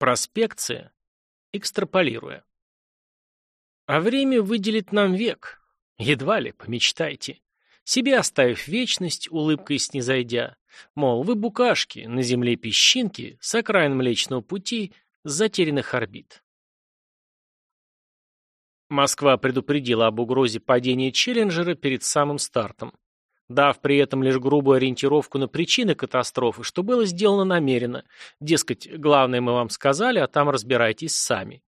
Проспекция. Экстраполируя. А время выделит нам век. Едва ли, помечтайте. Себе оставив вечность, улыбкой снизойдя. Мол, вы букашки, на земле песчинки, с окраин Млечного Пути, с затерянных орбит. Москва предупредила об угрозе падения Челленджера перед самым стартом дав при этом лишь грубую ориентировку на причины катастрофы, что было сделано намеренно. Дескать, главное мы вам сказали, а там разбирайтесь сами.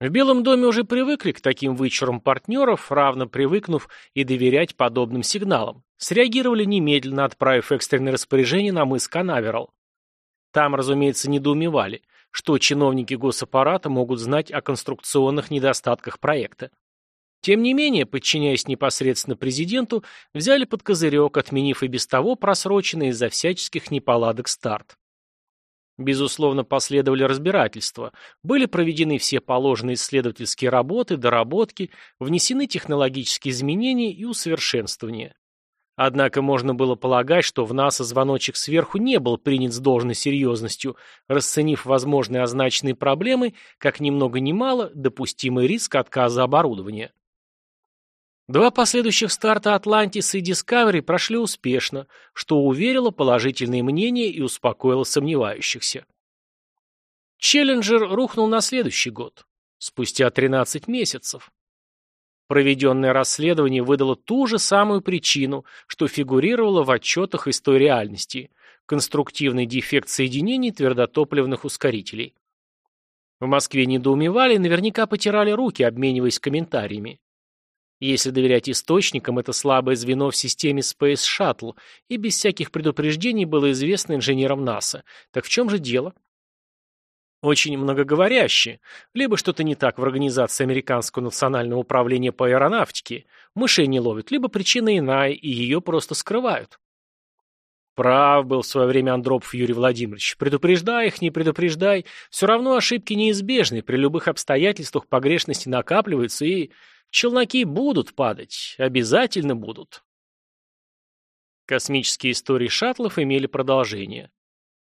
В Белом доме уже привыкли к таким вычурам партнеров, равно привыкнув и доверять подобным сигналам. Среагировали немедленно, отправив экстренное распоряжение на мыс Канаверал. Там, разумеется, недоумевали, что чиновники госаппарата могут знать о конструкционных недостатках проекта. Тем не менее, подчиняясь непосредственно президенту, взяли под козырек, отменив и без того просроченный из-за всяческих неполадок старт. Безусловно, последовали разбирательства, были проведены все положенные исследовательские работы, доработки, внесены технологические изменения и усовершенствования. Однако можно было полагать, что в НАСА звоночек сверху не был принят с должной серьезностью, расценив возможные означенные проблемы как ни много ни мало допустимый риск отказа оборудования. Два последующих старта «Атлантис» и «Дискавери» прошли успешно, что уверило положительные мнения и успокоило сомневающихся. «Челленджер» рухнул на следующий год, спустя 13 месяцев. Проведенное расследование выдало ту же самую причину, что фигурировало в отчетах из той реальности – конструктивный дефект соединений твердотопливных ускорителей. В Москве недоумевали и наверняка потирали руки, обмениваясь комментариями. Если доверять источникам, это слабое звено в системе Space Shuttle, и без всяких предупреждений было известно инженерам НАСА. Так в чем же дело? Очень многоговорящие. Либо что-то не так в организации Американского национального управления по аэронавтике, мышей не ловят, либо причина иная, и ее просто скрывают. Прав был в свое время Андропов Юрий Владимирович. Предупреждай их, не предупреждай. Все равно ошибки неизбежны. При любых обстоятельствах погрешности накапливаются и... Челноки будут падать, обязательно будут. Космические истории шаттлов имели продолжение.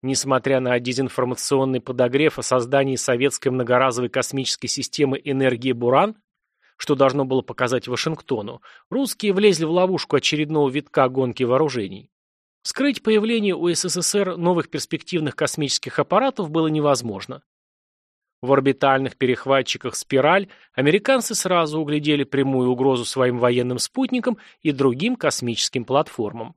Несмотря на дезинформационный подогрев о создании советской многоразовой космической системы энергии «Буран», что должно было показать Вашингтону, русские влезли в ловушку очередного витка гонки вооружений. Скрыть появление у СССР новых перспективных космических аппаратов было невозможно. В орбитальных перехватчиках «Спираль» американцы сразу углядели прямую угрозу своим военным спутникам и другим космическим платформам.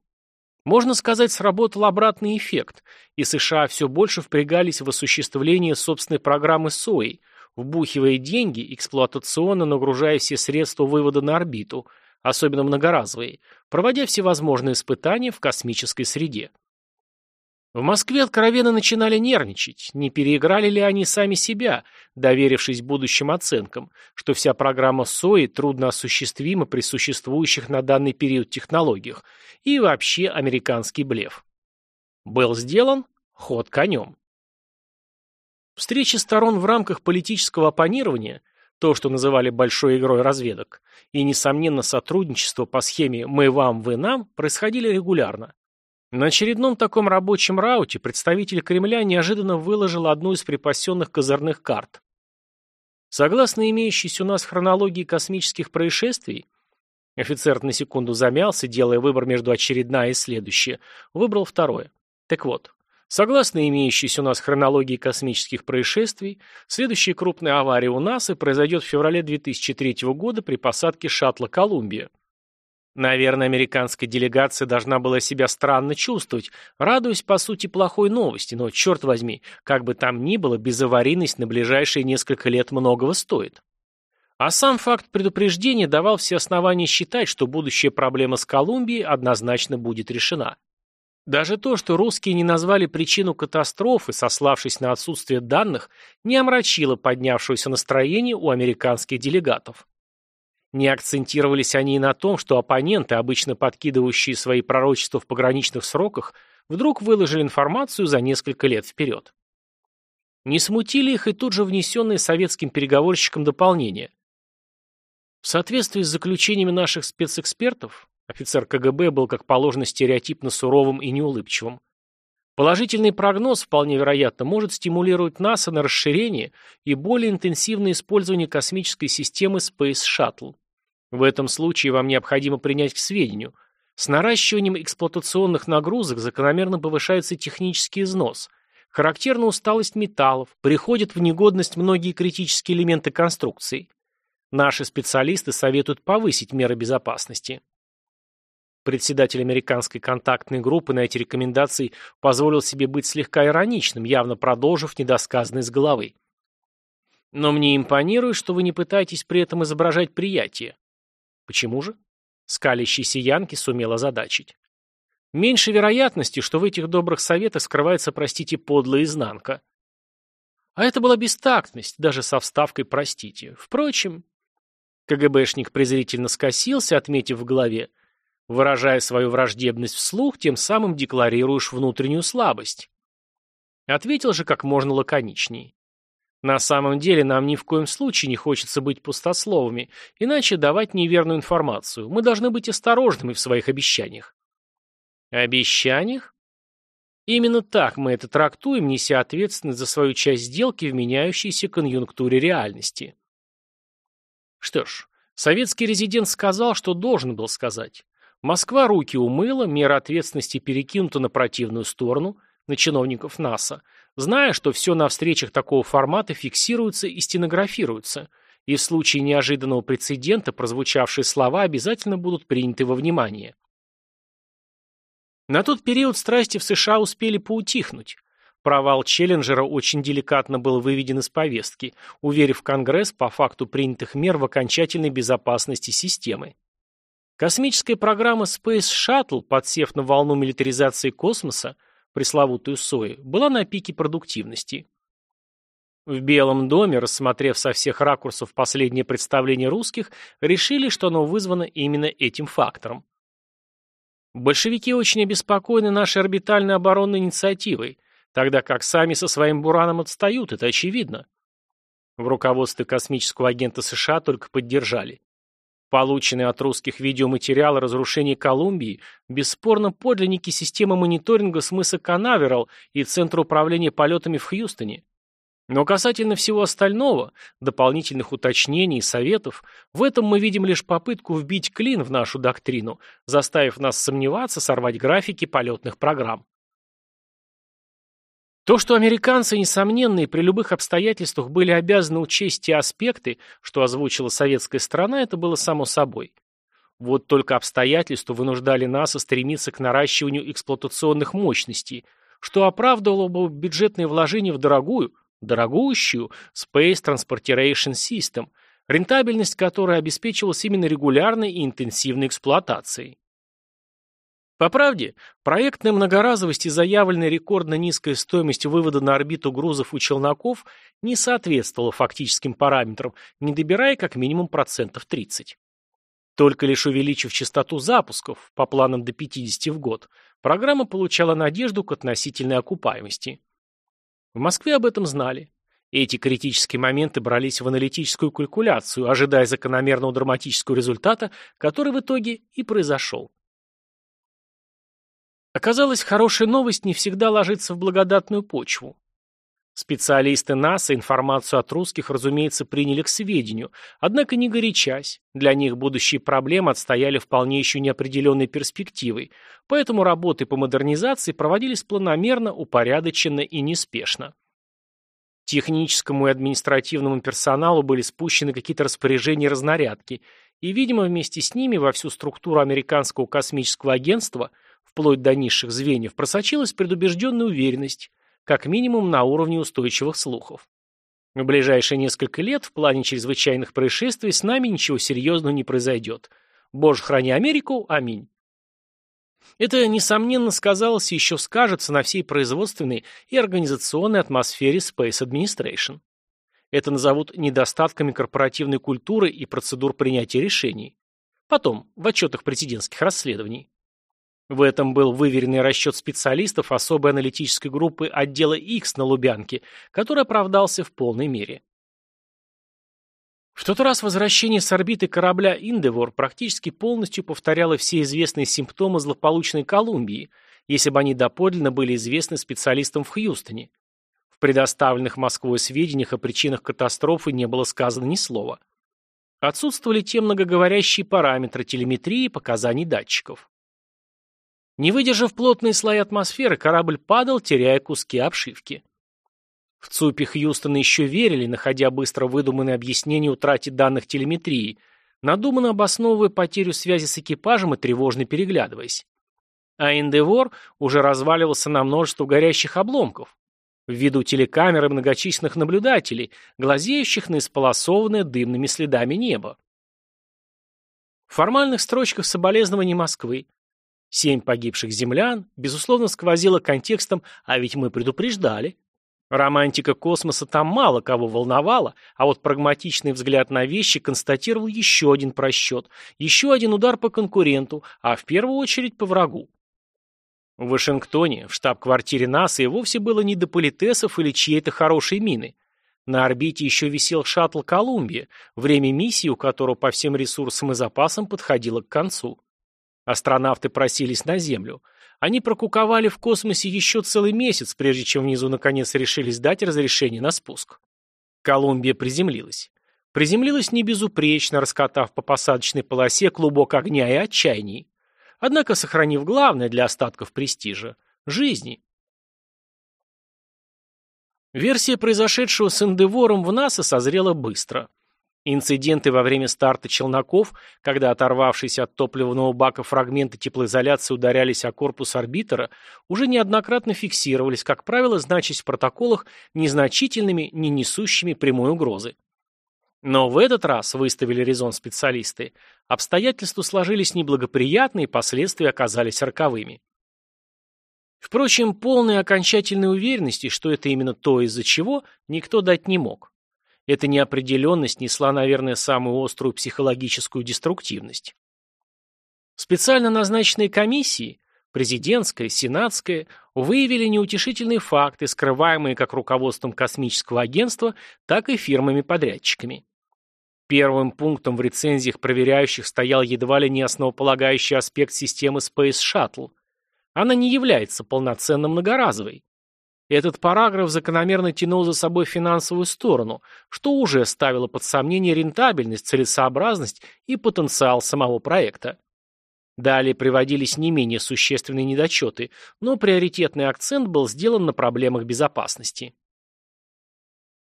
Можно сказать, сработал обратный эффект, и США все больше впрягались в осуществление собственной программы СОИ, вбухивая деньги, эксплуатационно нагружая все средства вывода на орбиту, особенно многоразовые, проводя всевозможные испытания в космической среде. В Москве откровенно начинали нервничать, не переиграли ли они сами себя, доверившись будущим оценкам, что вся программа СОИ трудно осуществима при существующих на данный период технологиях, и вообще американский блеф. Был сделан ход конем. Встречи сторон в рамках политического оппонирования, то, что называли большой игрой разведок, и, несомненно, сотрудничество по схеме «мы вам, вы нам» происходили регулярно. На очередном таком рабочем рауте представитель Кремля неожиданно выложил одну из припасенных козырных карт. Согласно имеющейся у нас хронологии космических происшествий, офицер на секунду замялся, делая выбор между очередная и следующее, выбрал второе. Так вот, согласно имеющейся у нас хронологии космических происшествий, следующая крупная авария у НАСА произойдет в феврале 2003 года при посадке шаттла «Колумбия». Наверное, американская делегация должна была себя странно чувствовать, радуясь, по сути, плохой новости, но, черт возьми, как бы там ни было, безаварийность на ближайшие несколько лет многого стоит. А сам факт предупреждения давал все основания считать, что будущая проблема с Колумбией однозначно будет решена. Даже то, что русские не назвали причину катастрофы, сославшись на отсутствие данных, не омрачило поднявшееся настроение у американских делегатов. Не акцентировались они и на том, что оппоненты, обычно подкидывающие свои пророчества в пограничных сроках, вдруг выложили информацию за несколько лет вперед. Не смутили их и тут же внесенные советским переговорщикам дополнения. В соответствии с заключениями наших спецэкспертов, офицер КГБ был как положено стереотипно суровым и неулыбчивым, Положительный прогноз, вполне вероятно, может стимулировать НАСА на расширение и более интенсивное использование космической системы Space Shuttle. В этом случае вам необходимо принять к сведению, с наращиванием эксплуатационных нагрузок закономерно повышается технический износ, характерна усталость металлов, приходят в негодность многие критические элементы конструкции. Наши специалисты советуют повысить меры безопасности. Председатель американской контактной группы на эти рекомендации позволил себе быть слегка ироничным, явно продолжив недосказанное с головы. Но мне импонирует, что вы не пытаетесь при этом изображать приятие. Почему же? Скалящийся Янки сумел озадачить. Меньше вероятности, что в этих добрых советах скрывается, простите, подлая изнанка. А это была бестактность, даже со вставкой «простите». Впрочем, КГБшник презрительно скосился, отметив в голове, Выражая свою враждебность вслух, тем самым декларируешь внутреннюю слабость. Ответил же как можно лаконичнее. На самом деле нам ни в коем случае не хочется быть пустословами, иначе давать неверную информацию. Мы должны быть осторожными в своих обещаниях. Обещаниях? Именно так мы это трактуем, неся ответственность за свою часть сделки в меняющейся конъюнктуре реальности. Что ж, советский резидент сказал, что должен был сказать. Москва руки умыла, мера ответственности перекинута на противную сторону, на чиновников НАСА, зная, что все на встречах такого формата фиксируется и стенографируется, и в случае неожиданного прецедента прозвучавшие слова обязательно будут приняты во внимание. На тот период страсти в США успели поутихнуть. Провал Челленджера очень деликатно был выведен из повестки, уверив Конгресс по факту принятых мер в окончательной безопасности системы. Космическая программа Space Shuttle, подсев на волну милитаризации космоса, пресловутую СОИ, была на пике продуктивности. В Белом доме, рассмотрев со всех ракурсов последнее представление русских, решили, что оно вызвано именно этим фактором. Большевики очень обеспокоены нашей орбитальной оборонной инициативой, тогда как сами со своим Бураном отстают, это очевидно. В руководстве космического агента США только поддержали. Полученные от русских видеоматериалы разрушений Колумбии бесспорно подлинники системы мониторинга с мыса Канаверал и Центра управления полетами в Хьюстоне. Но касательно всего остального, дополнительных уточнений и советов, в этом мы видим лишь попытку вбить клин в нашу доктрину, заставив нас сомневаться, сорвать графики полетных программ. То, что американцы, несомненно, и при любых обстоятельствах были обязаны учесть те аспекты, что озвучила советская страна, это было само собой. Вот только обстоятельства вынуждали нас стремиться к наращиванию эксплуатационных мощностей, что оправдывало бы бюджетные вложения в дорогую, дорогущую Space Transportation System, рентабельность которой обеспечивалась именно регулярной и интенсивной эксплуатацией. По правде, проектная многоразовость и заявленная рекордно низкая стоимость вывода на орбиту грузов у челноков не соответствовала фактическим параметрам, не добирая как минимум процентов 30. Только лишь увеличив частоту запусков, по планам до 50 в год, программа получала надежду к относительной окупаемости. В Москве об этом знали. Эти критические моменты брались в аналитическую калькуляцию, ожидая закономерного драматического результата, который в итоге и произошел. Оказалось, хорошая новость не всегда ложится в благодатную почву. Специалисты НАСА информацию от русских, разумеется, приняли к сведению, однако не горячась. Для них будущие проблемы отстояли вполне еще неопределенной перспективой, поэтому работы по модернизации проводились планомерно, упорядоченно и неспешно. Техническому и административному персоналу были спущены какие-то распоряжения разнарядки, и, видимо, вместе с ними во всю структуру американского космического агентства – вплоть до низших звеньев, просочилась предубежденная уверенность, как минимум на уровне устойчивых слухов. В ближайшие несколько лет в плане чрезвычайных происшествий с нами ничего серьезного не произойдет. Боже, храни Америку, аминь. Это, несомненно, сказалось и еще скажется на всей производственной и организационной атмосфере Space Administration. Это назовут недостатками корпоративной культуры и процедур принятия решений. Потом, в отчетах президентских расследований. В этом был выверенный расчет специалистов особой аналитической группы отдела X на Лубянке, который оправдался в полной мере. В тот раз возвращение с орбиты корабля «Индевор» практически полностью повторяло все известные симптомы злополучной Колумбии, если бы они доподлинно были известны специалистам в Хьюстоне. В предоставленных Москвой сведениях о причинах катастрофы не было сказано ни слова. Отсутствовали те многоговорящие параметры телеметрии и показаний датчиков. Не выдержав плотные слои атмосферы, корабль падал, теряя куски обшивки. В ЦУПе Хьюстона еще верили, находя быстро выдуманные объяснения утрате данных телеметрии, надуманно обосновывая потерю связи с экипажем и тревожно переглядываясь. А Эндевор уже разваливался на множество горящих обломков, ввиду телекамер и многочисленных наблюдателей, глазеющих на исполосованное дымными следами небо. В формальных строчках соболезнований Москвы семь погибших землян, безусловно, сквозило контекстом «а ведь мы предупреждали». Романтика космоса там мало кого волновала, а вот прагматичный взгляд на вещи констатировал еще один просчет, еще один удар по конкуренту, а в первую очередь по врагу. В Вашингтоне, в штаб-квартире НАСА, и вовсе было не до политесов или чьей-то хорошей мины. На орбите еще висел шаттл «Колумбия», время миссии у которого по всем ресурсам и запасам подходило к концу. Астронавты просились на Землю – они прокуковали в космосе еще целый месяц, прежде чем внизу наконец решились дать разрешение на спуск. Колумбия приземлилась. Приземлилась не безупречно, раскатав по посадочной полосе клубок огня и отчаяний. Однако сохранив главное для остатков престижа – жизни. Версия произошедшего с Эндевором в НАСА созрела быстро. Инциденты во время старта челноков, когда оторвавшиеся от топливного бака фрагменты теплоизоляции ударялись о корпус орбитера, уже неоднократно фиксировались, как правило, значась в протоколах незначительными, не несущими прямой угрозы. Но в этот раз, выставили резон специалисты, обстоятельства сложились неблагоприятные, последствия оказались роковыми. Впрочем, полной окончательной уверенности, что это именно то, из-за чего, никто дать не мог. Эта неопределенность несла, наверное, самую острую психологическую деструктивность. Специально назначенные комиссии, президентская, сенатская, выявили неутешительные факты, скрываемые как руководством космического агентства, так и фирмами-подрядчиками. Первым пунктом в рецензиях проверяющих стоял едва ли не основополагающий аспект системы Space Shuttle. Она не является полноценно многоразовой. Этот параграф закономерно тянул за собой финансовую сторону, что уже ставило под сомнение рентабельность, целесообразность и потенциал самого проекта. Далее приводились не менее существенные недочеты, но приоритетный акцент был сделан на проблемах безопасности.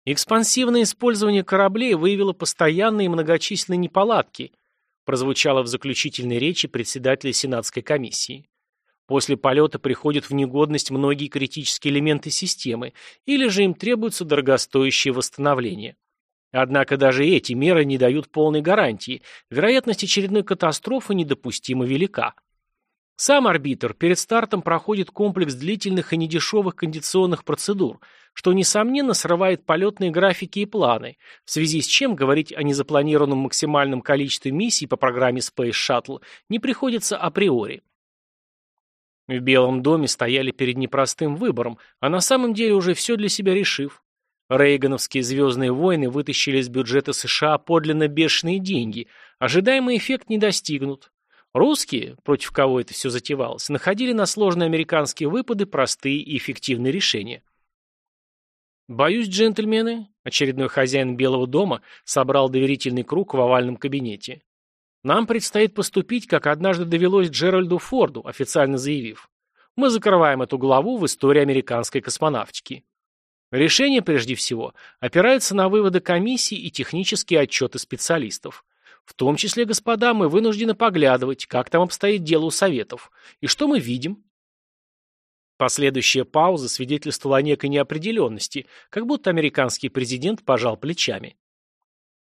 Экспансивное использование кораблей выявило постоянные многочисленные неполадки, прозвучало в заключительной речи председателя Сенатской комиссии. После полета приходят в негодность многие критические элементы системы, или же им требуется дорогостоящее восстановление. Однако даже эти меры не дают полной гарантии, вероятность очередной катастрофы недопустимо велика. Сам арбитр перед стартом проходит комплекс длительных и недешевых кондиционных процедур, что, несомненно, срывает полетные графики и планы, в связи с чем говорить о незапланированном максимальном количестве миссий по программе Space Shuttle не приходится априори. В Белом доме стояли перед непростым выбором, а на самом деле уже все для себя решив. Рейгановские «Звездные войны» вытащили из бюджета США подлинно бешеные деньги, ожидаемый эффект не достигнут. Русские, против кого это все затевалось, находили на сложные американские выпады простые и эффективные решения. «Боюсь, джентльмены», — очередной хозяин Белого дома собрал доверительный круг в овальном кабинете. Нам предстоит поступить, как однажды довелось Джеральду Форду, официально заявив. Мы закрываем эту главу в истории американской космонавтики. Решение, прежде всего, опирается на выводы комиссии и технические отчеты специалистов. В том числе, господа, мы вынуждены поглядывать, как там обстоит дело у Советов. И что мы видим? Последующая пауза свидетельствовала о некой неопределенности, как будто американский президент пожал плечами.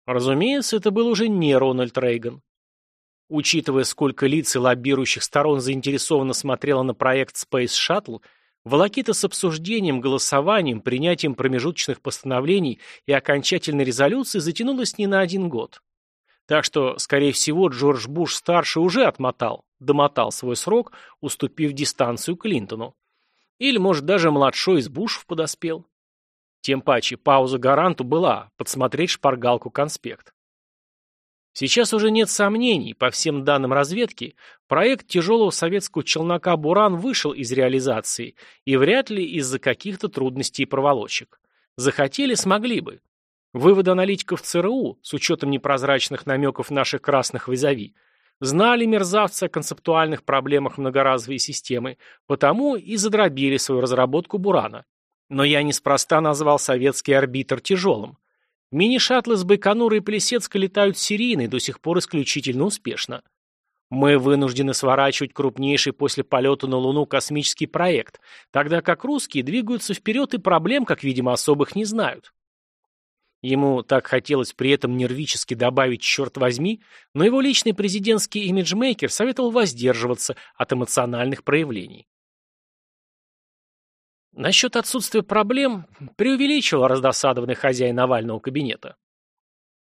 Разумеется, это был уже не Рональд Рейган. Учитывая, сколько лиц и лоббирующих сторон заинтересованно смотрело на проект Space Shuttle, волокита с обсуждением, голосованием, принятием промежуточных постановлений и окончательной резолюции затянулась не на один год. Так что, скорее всего, Джордж Буш-старший уже отмотал, домотал свой срок, уступив дистанцию Клинтону. Или, может, даже младшой из Бушев подоспел. Тем паче, пауза гаранту была, подсмотреть шпаргалку конспект. Сейчас уже нет сомнений, по всем данным разведки, проект тяжелого советского челнока «Буран» вышел из реализации, и вряд ли из-за каких-то трудностей и проволочек. Захотели, смогли бы. Выводы аналитиков ЦРУ, с учетом непрозрачных намеков наших красных визави, знали мерзавцы о концептуальных проблемах многоразовой системы, потому и задробили свою разработку «Бурана». Но я неспроста назвал советский арбитр тяжелым. Мини-шаттлы с Байконура и Плесецка летают серийно и до сих пор исключительно успешно. Мы вынуждены сворачивать крупнейший после полета на Луну космический проект, тогда как русские двигаются вперед и проблем, как видимо, особых не знают. Ему так хотелось при этом нервически добавить «черт возьми», но его личный президентский имиджмейкер советовал воздерживаться от эмоциональных проявлений. Насчет отсутствия проблем преувеличивал раздосадованный хозяин овального кабинета.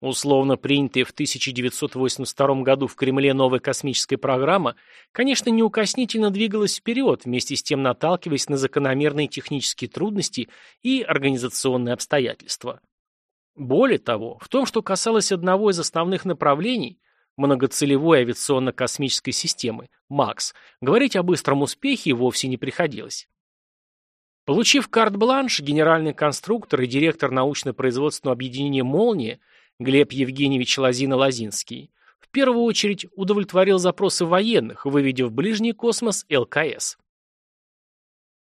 Условно принятая в 1982 году в Кремле новая космическая программа, конечно, неукоснительно двигалась вперед, вместе с тем наталкиваясь на закономерные технические трудности и организационные обстоятельства. Более того, в том, что касалось одного из основных направлений, многоцелевой авиационно-космической системы, МАКС, говорить о быстром успехе вовсе не приходилось. Получив карт-бланш, генеральный конструктор и директор научно-производственного объединения «Молния» Глеб Евгеньевич Лозина-Лозинский в первую очередь удовлетворил запросы военных, выведя в ближний космос ЛКС.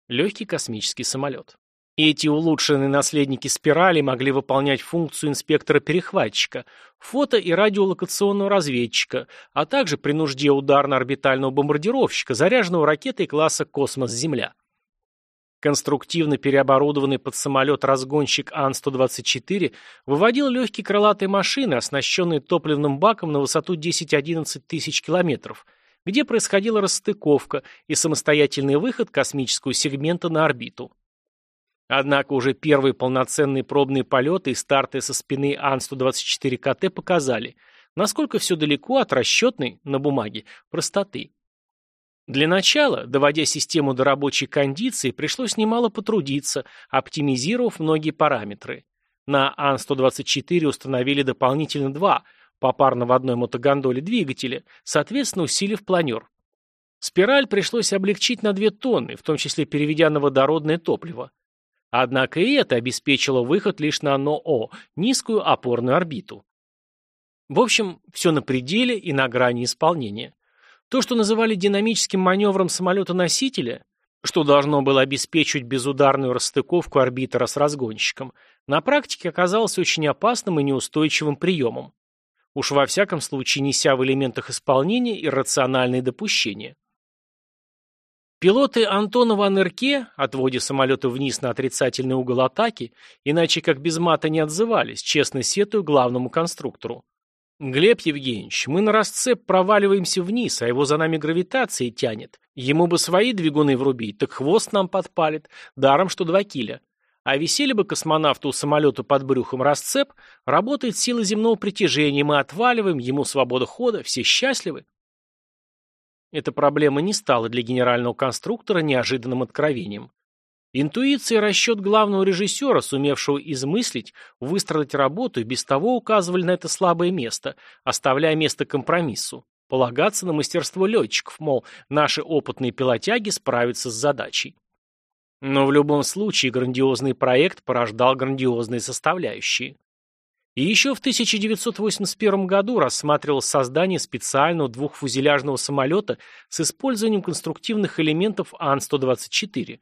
Легкий космический самолет. Эти улучшенные наследники спирали могли выполнять функцию инспектора-перехватчика, фото- и радиолокационного разведчика, а также при нужде ударно-орбитального бомбардировщика, заряженного ракетой класса «Космос-Земля». Конструктивно переоборудованный под самолет-разгонщик Ан-124 выводил легкие крылатые машины, оснащенные топливным баком на высоту 10-11 тысяч километров, где происходила расстыковка и самостоятельный выход космического сегмента на орбиту. Однако уже первые полноценные пробные полеты и старты со спины Ан-124КТ показали, насколько все далеко от расчетной, на бумаге, простоты. Для начала, доводя систему до рабочей кондиции, пришлось немало потрудиться, оптимизировав многие параметры. На Ан-124 установили дополнительно два, попарно в одной мотогондоле двигателя, соответственно усилив планер. Спираль пришлось облегчить на 2 тонны, в том числе переведя на водородное топливо. Однако и это обеспечило выход лишь на НОО, низкую опорную орбиту. В общем, все на пределе и на грани исполнения. То, что называли динамическим маневром самолета-носителя, что должно было обеспечивать безударную расстыковку орбитера с разгонщиком, на практике оказалось очень опасным и неустойчивым приемом. Уж во всяком случае неся в элементах исполнения иррациональные допущения. Пилоты Антонова НРК, отводя самолеты вниз на отрицательный угол атаки, иначе как без мата не отзывались, честно сетую главному конструктору. «Глеб Евгеньевич, мы на расцеп проваливаемся вниз, а его за нами гравитацией тянет. Ему бы свои двигуны врубить, так хвост нам подпалит, даром что два киля. А висели бы космонавту у самолета под брюхом расцеп, работает сила земного притяжения, мы отваливаем, ему свобода хода, все счастливы». Эта проблема не стала для генерального конструктора неожиданным откровением. Интуиция и расчет главного режиссера, сумевшего измыслить, выстроить работу, без того указывали на это слабое место, оставляя место компромиссу. Полагаться на мастерство летчиков, мол, наши опытные пилотяги справятся с задачей. Но в любом случае грандиозный проект порождал грандиозные составляющие. И еще в 1981 году рассматривалось создание специального двухфузеляжного самолета с использованием конструктивных элементов Ан-124.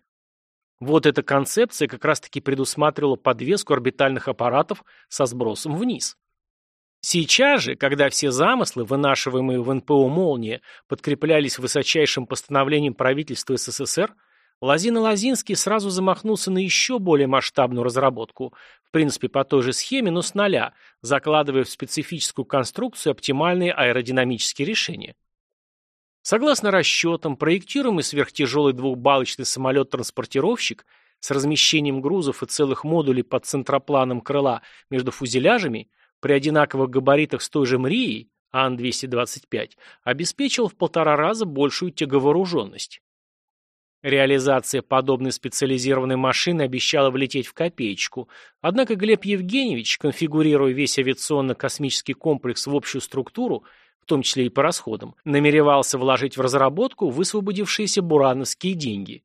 Вот эта концепция как раз-таки предусматривала подвеску орбитальных аппаратов со сбросом вниз. Сейчас же, когда все замыслы, вынашиваемые в НПО «Молния», подкреплялись высочайшим постановлением правительства СССР, Лозина-Лозинский сразу замахнулся на еще более масштабную разработку, в принципе по той же схеме, но с нуля, закладывая в специфическую конструкцию оптимальные аэродинамические решения. Согласно расчетам, проектируемый сверхтяжелый двухбалочный самолет-транспортировщик с размещением грузов и целых модулей под центропланом крыла между фузеляжами при одинаковых габаритах с той же Мрией, Ан-225, обеспечил в полтора раза большую тяговооруженность. Реализация подобной специализированной машины обещала влететь в копеечку, однако Глеб Евгеньевич, конфигурируя весь авиационно-космический комплекс в общую структуру, в том числе и по расходам, намеревался вложить в разработку высвободившиеся бурановские деньги.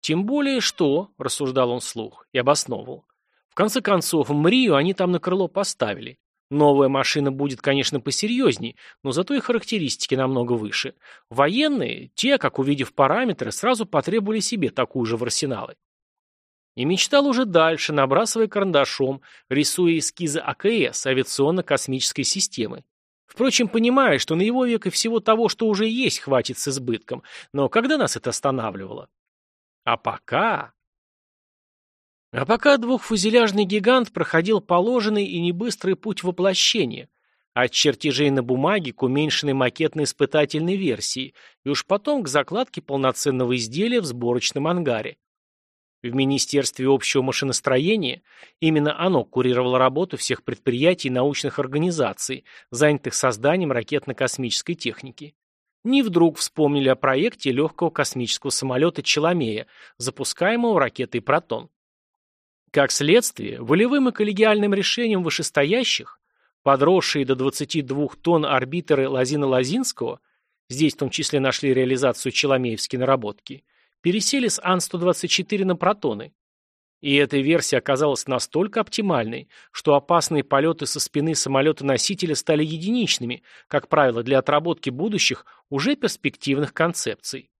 Тем более что, рассуждал он вслух и обосновывал, в конце концов, Мрию они там на крыло поставили. Новая машина будет, конечно, посерьезней, но зато и характеристики намного выше. Военные, те, как увидев параметры, сразу потребовали себе такую же в арсеналы. И мечтал уже дальше, набрасывая карандашом, рисуя эскизы АКС, авиационно-космической системы. Впрочем, понимая, что на его век и всего того, что уже есть, хватит с избытком. Но когда нас это останавливало? А пока... А пока двухфузеляжный гигант проходил положенный и небыстрый путь воплощения, от чертежей на бумаге к уменьшенной макетной испытательной версии, и уж потом к закладке полноценного изделия в сборочном ангаре. В Министерстве общего машиностроения именно оно курировало работу всех предприятий и научных организаций, занятых созданием ракетно-космической техники. Не вдруг вспомнили о проекте легкого космического самолета «Челомея», запускаемого ракетой «Протон». Как следствие, волевым и коллегиальным решением вышестоящих, подросшие до 22 тонн орбитеры Лазина-Лазинского, здесь в том числе нашли реализацию челомеевской наработки, пересели с Ан-124 на протоны. И эта версия оказалась настолько оптимальной, что опасные полеты со спины самолета-носителя стали единичными, как правило, для отработки будущих, уже перспективных концепций.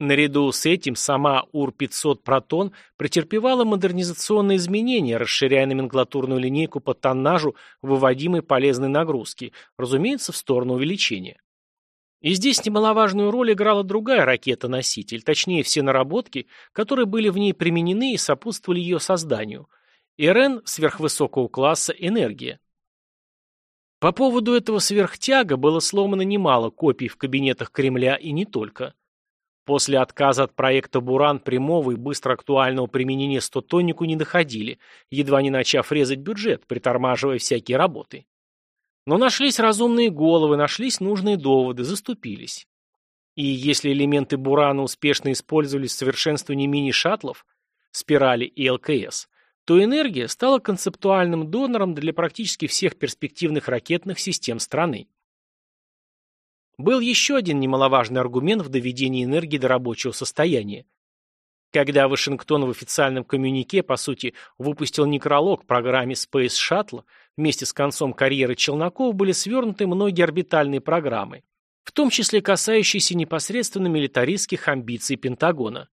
Наряду с этим сама УР-500 «Протон» претерпевала модернизационные изменения, расширяя номенклатурную линейку по тоннажу выводимой полезной нагрузки, разумеется, в сторону увеличения. И здесь немаловажную роль играла другая ракета-носитель, точнее все наработки, которые были в ней применены и сопутствовали ее созданию. РН сверхвысокого класса «Энергия». По поводу этого сверхтяга было сломано немало копий в кабинетах Кремля и не только. После отказа от проекта «Буран» прямого и быстро актуального применения стотоннику не доходили, едва не начав резать бюджет, притормаживая всякие работы. Но нашлись разумные головы, нашлись нужные доводы, заступились. И если элементы «Бурана» успешно использовались в совершенствовании мини-шаттлов, спирали и ЛКС, то энергия стала концептуальным донором для практически всех перспективных ракетных систем страны. Был еще один немаловажный аргумент в доведении энергии до рабочего состояния. Когда Вашингтон в официальном коммюнике, по сути, выпустил некролог программе Space Shuttle, вместе с концом карьеры Челноков были свернуты многие орбитальные программы, в том числе касающиеся непосредственно милитаристских амбиций Пентагона.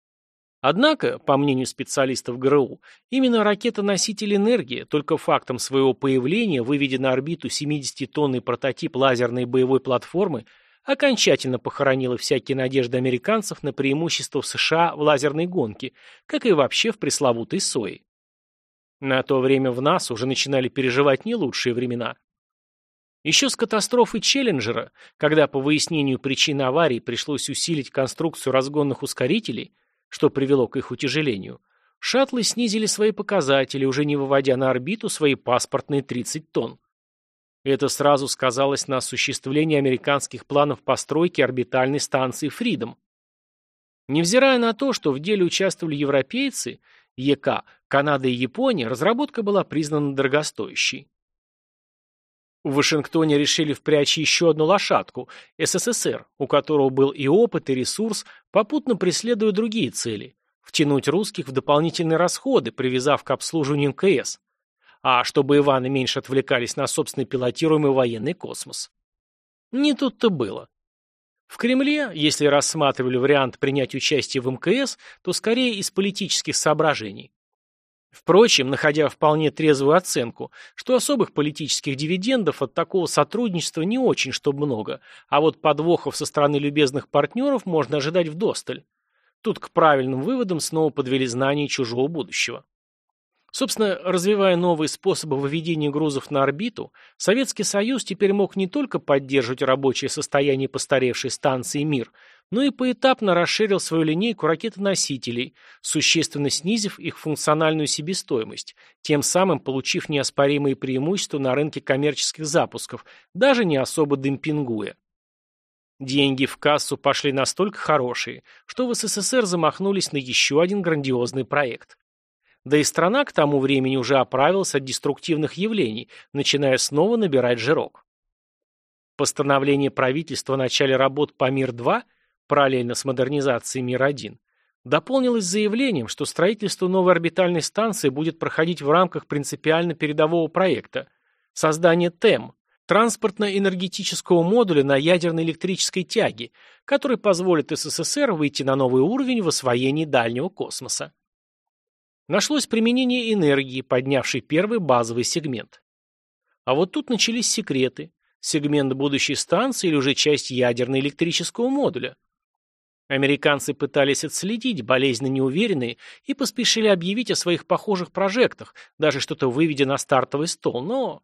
Однако, по мнению специалистов ГРУ, именно ракета-носитель энергии только фактом своего появления, выведя на орбиту 70-тонный прототип лазерной боевой платформы, окончательно похоронила всякие надежды американцев на преимущество в США в лазерной гонке, как и вообще в пресловутой СОИ. На то время в нас уже начинали переживать не лучшие времена. Еще с катастрофы Челленджера, когда по выяснению причин аварии пришлось усилить конструкцию разгонных ускорителей, что привело к их утяжелению, шаттлы снизили свои показатели, уже не выводя на орбиту свои паспортные 30 тонн. Это сразу сказалось на осуществлении американских планов постройки орбитальной станции «Фридом». Невзирая на то, что в деле участвовали европейцы, ЕК, Канада и Япония, разработка была признана дорогостоящей. В Вашингтоне решили впрячь еще одну лошадку – СССР, у которого был и опыт, и ресурс, попутно преследуя другие цели – втянуть русских в дополнительные расходы, привязав к обслуживанию МКС – а чтобы Иваны меньше отвлекались на собственный пилотируемый военный космос. Не тут-то было. В Кремле, если рассматривали вариант принять участие в МКС, то скорее из политических соображений. Впрочем, находя вполне трезвую оценку, что особых политических дивидендов от такого сотрудничества не очень чтобы много, а вот подвохов со стороны любезных партнеров можно ожидать вдосталь. Тут к правильным выводам снова подвели знания чужого будущего. Собственно, развивая новые способы выведения грузов на орбиту, Советский Союз теперь мог не только поддерживать рабочее состояние постаревшей станции «Мир», но и поэтапно расширил свою линейку ракетоносителей, существенно снизив их функциональную себестоимость, тем самым получив неоспоримые преимущества на рынке коммерческих запусков, даже не особо демпингуя. Деньги в кассу пошли настолько хорошие, что в СССР замахнулись на еще один грандиозный проект. Да и страна к тому времени уже оправилась от деструктивных явлений, начиная снова набирать жирок. Постановление правительства о начале работ по МИР-2, параллельно с модернизацией МИР-1, дополнилось заявлением, что строительство новой орбитальной станции будет проходить в рамках принципиально передового проекта – создания ТЭМ, транспортно-энергетического модуля на ядерной электрической тяге, который позволит СССР выйти на новый уровень в освоении дальнего космоса. Нашлось применение энергии, поднявшей первый базовый сегмент. А вот тут начались секреты. Сегмент будущей станции или уже часть ядерно-электрического модуля. Американцы пытались отследить, болезненно неуверенные, и поспешили объявить о своих похожих прожектах, даже что-то выведя на стартовый стол, но...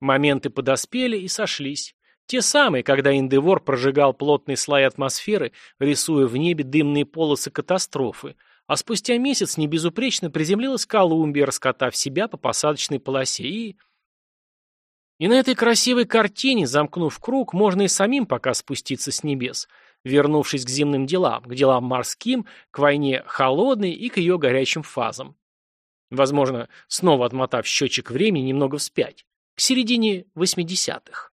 Моменты подоспели и сошлись. Те самые, когда Индевор прожигал плотные слои атмосферы, рисуя в небе дымные полосы катастрофы, а спустя месяц небезупречно приземлилась Колумбия, раскатав себя по посадочной полосе и... И на этой красивой картине, замкнув круг, можно и самим пока спуститься с небес, вернувшись к земным делам, к делам морским, к войне холодной и к ее горячим фазам. Возможно, снова отмотав счетчик времени немного вспять, к середине 80-х.